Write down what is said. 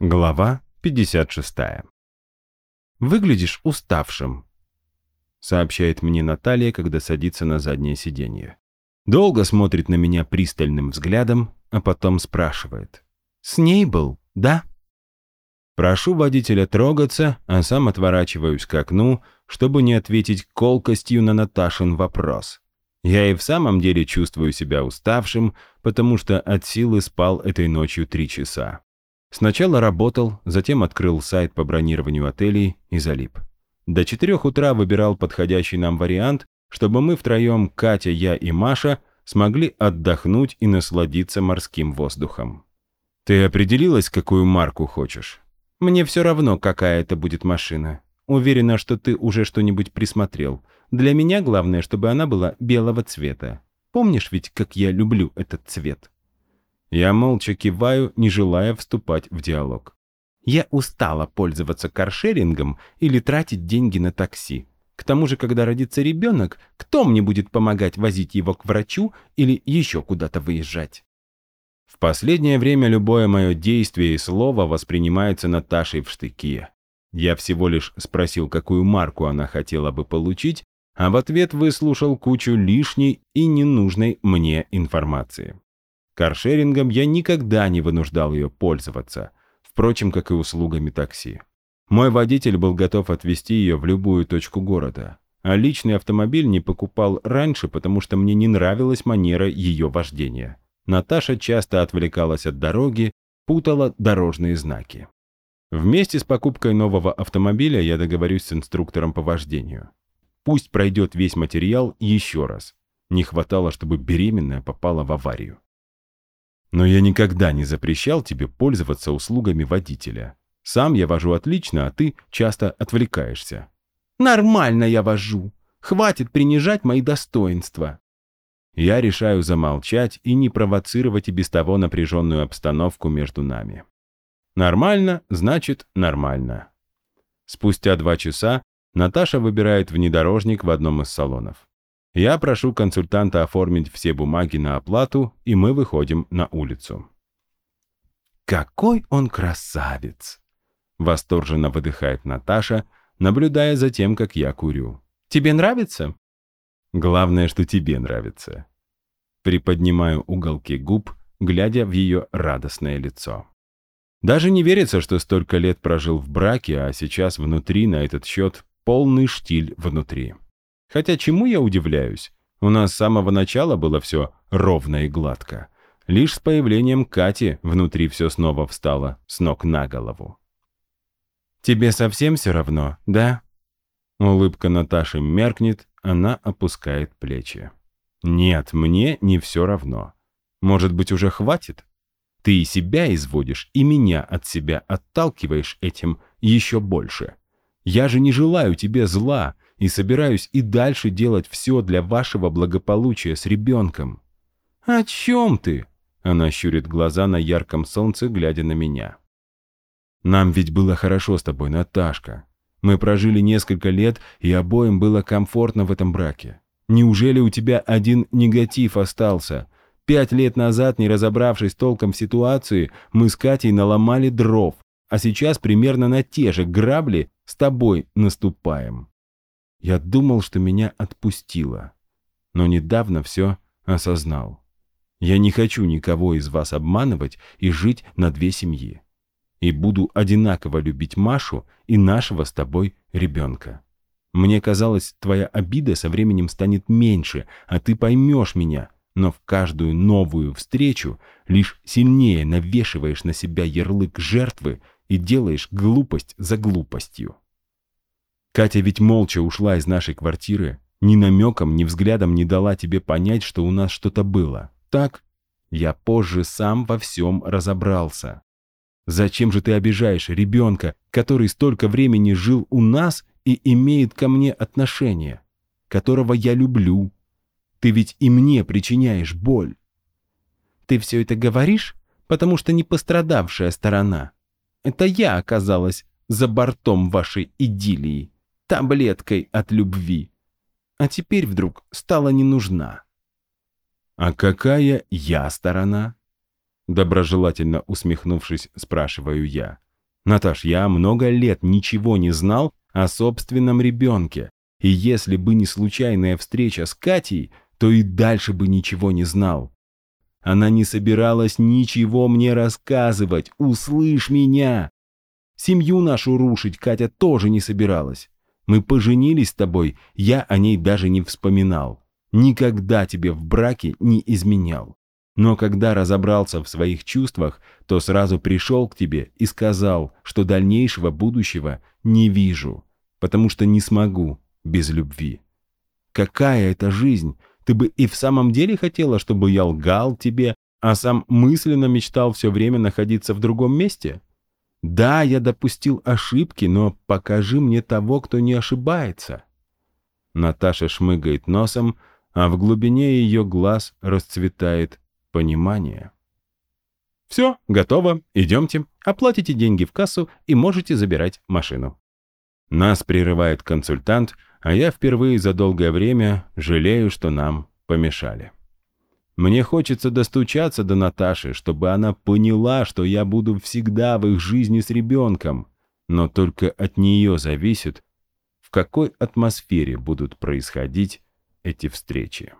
Глава 56. «Выглядишь уставшим», — сообщает мне Наталья, когда садится на заднее сиденье. Долго смотрит на меня пристальным взглядом, а потом спрашивает. «С ней был, да?» Прошу водителя трогаться, а сам отворачиваюсь к окну, чтобы не ответить колкостью на Наташин вопрос. Я и в самом деле чувствую себя уставшим, потому что от силы спал этой ночью три часа. Сначала работал, затем открыл сайт по бронированию отелей и залип. До четырех утра выбирал подходящий нам вариант, чтобы мы втроем, Катя, я и Маша, смогли отдохнуть и насладиться морским воздухом. «Ты определилась, какую марку хочешь?» «Мне все равно, какая это будет машина. Уверена, что ты уже что-нибудь присмотрел. Для меня главное, чтобы она была белого цвета. Помнишь ведь, как я люблю этот цвет?» Я молча киваю, не желая вступать в диалог. Я устала пользоваться каршерингом или тратить деньги на такси. К тому же, когда родится ребенок, кто мне будет помогать возить его к врачу или еще куда-то выезжать? В последнее время любое мое действие и слово воспринимается Наташей в штыки. Я всего лишь спросил, какую марку она хотела бы получить, а в ответ выслушал кучу лишней и ненужной мне информации. Каршерингом я никогда не вынуждал ее пользоваться, впрочем, как и услугами такси. Мой водитель был готов отвезти ее в любую точку города, а личный автомобиль не покупал раньше, потому что мне не нравилась манера ее вождения. Наташа часто отвлекалась от дороги, путала дорожные знаки. Вместе с покупкой нового автомобиля я договорюсь с инструктором по вождению. Пусть пройдет весь материал еще раз. Не хватало, чтобы беременная попала в аварию. Но я никогда не запрещал тебе пользоваться услугами водителя. Сам я вожу отлично, а ты часто отвлекаешься. Нормально я вожу. Хватит принижать мои достоинства. Я решаю замолчать и не провоцировать и без того напряженную обстановку между нами. Нормально, значит нормально. Спустя два часа Наташа выбирает внедорожник в одном из салонов. Я прошу консультанта оформить все бумаги на оплату, и мы выходим на улицу. «Какой он красавец!» Восторженно выдыхает Наташа, наблюдая за тем, как я курю. «Тебе нравится?» «Главное, что тебе нравится». Приподнимаю уголки губ, глядя в ее радостное лицо. Даже не верится, что столько лет прожил в браке, а сейчас внутри на этот счет полный штиль внутри. Хотя чему я удивляюсь? У нас с самого начала было все ровно и гладко. Лишь с появлением Кати внутри все снова встало с ног на голову. «Тебе совсем все равно, да?» Улыбка Наташи меркнет, она опускает плечи. «Нет, мне не все равно. Может быть, уже хватит? Ты и себя изводишь, и меня от себя отталкиваешь этим еще больше. Я же не желаю тебе зла, и собираюсь и дальше делать все для вашего благополучия с ребенком». «О чем ты?» Она щурит глаза на ярком солнце, глядя на меня. «Нам ведь было хорошо с тобой, Наташка. Мы прожили несколько лет, и обоим было комфортно в этом браке. Неужели у тебя один негатив остался? Пять лет назад, не разобравшись толком в ситуации, мы с Катей наломали дров, а сейчас примерно на те же грабли с тобой наступаем. Я думал, что меня отпустило, но недавно все осознал. Я не хочу никого из вас обманывать и жить на две семьи. И буду одинаково любить Машу и нашего с тобой ребенка. Мне казалось, твоя обида со временем станет меньше, а ты поймешь меня, но в каждую новую встречу лишь сильнее навешиваешь на себя ярлык жертвы и делаешь глупость за глупостью. Катя ведь молча ушла из нашей квартиры, ни намеком, ни взглядом не дала тебе понять, что у нас что-то было. Так? Я позже сам во всем разобрался. Зачем же ты обижаешь ребенка, который столько времени жил у нас и имеет ко мне отношение, которого я люблю? Ты ведь и мне причиняешь боль. Ты все это говоришь, потому что не пострадавшая сторона. Это я оказалась за бортом вашей идиллии таблеткой от любви. А теперь вдруг стала не нужна. «А какая я сторона?» Доброжелательно усмехнувшись, спрашиваю я. Наташ, я много лет ничего не знал о собственном ребенке. И если бы не случайная встреча с Катей, то и дальше бы ничего не знал. Она не собиралась ничего мне рассказывать, услышь меня. Семью нашу рушить Катя тоже не собиралась. Мы поженились с тобой, я о ней даже не вспоминал. Никогда тебе в браке не изменял. Но когда разобрался в своих чувствах, то сразу пришел к тебе и сказал, что дальнейшего будущего не вижу, потому что не смогу без любви. Какая это жизнь? Ты бы и в самом деле хотела, чтобы я лгал тебе, а сам мысленно мечтал все время находиться в другом месте? Да, я допустил ошибки, но покажи мне того, кто не ошибается. Наташа шмыгает носом, а в глубине ее глаз расцветает понимание. «Все, готово, идемте, оплатите деньги в кассу и можете забирать машину». Нас прерывает консультант, а я впервые за долгое время жалею, что нам помешали. Мне хочется достучаться до Наташи, чтобы она поняла, что я буду всегда в их жизни с ребенком, но только от нее зависит, в какой атмосфере будут происходить эти встречи.